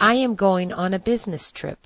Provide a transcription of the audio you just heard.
I am going on a business trip.